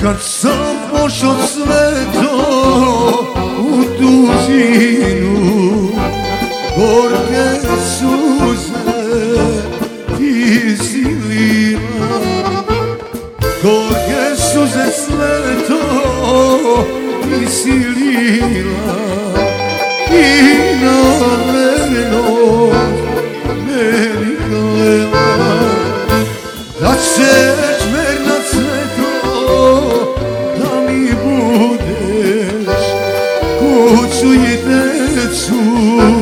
Kad sam pošao sve to u tužinu Gorke suze ti si Gorke suze sve to ti si lila I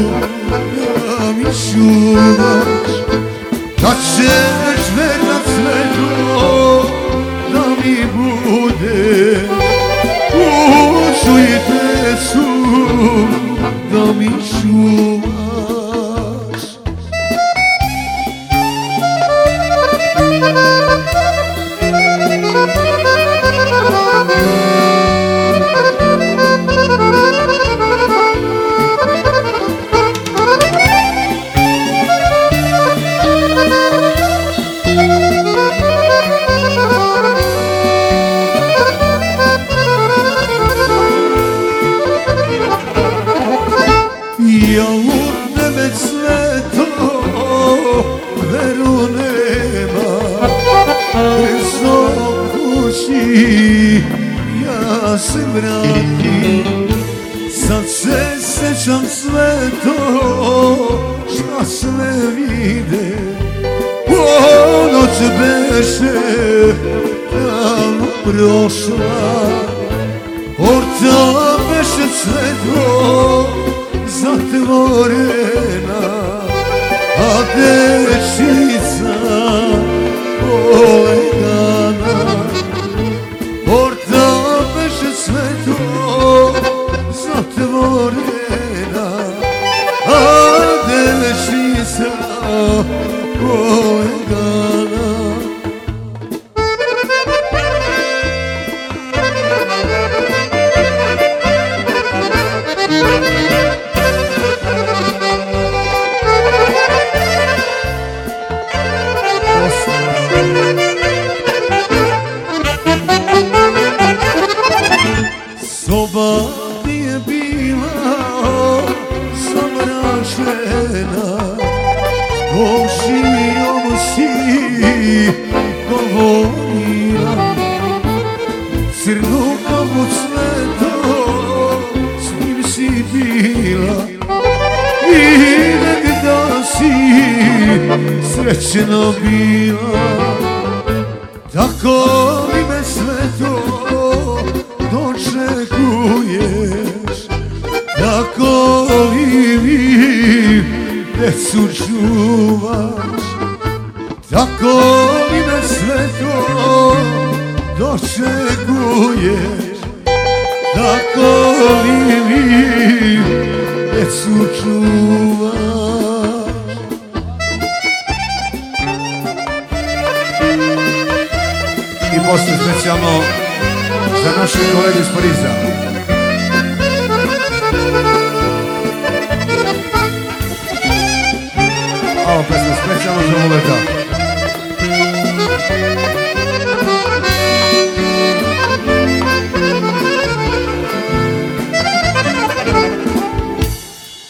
da mi čuvaš Da ćeš mi budeš Kuću i decu da mi čuvaš ja se vratim. Sad se sećam sve to šta sve vide. O noć beše davno prošla. Orta beše cvetlo zatvorena A dečica beše cvetlo zatvorena A dečica polegana Soba ti je bila zamračena. Ošijom si govorila. Crnu kavu cveto s njim bila. I negda si srećna bila. Tako decu čuvaš Tako li me sve to dočekuješ Tako li mi decu čuvaš I postoje specijalno za naše kolege iz Pariza. Ovo pesma specijalno za Muleta.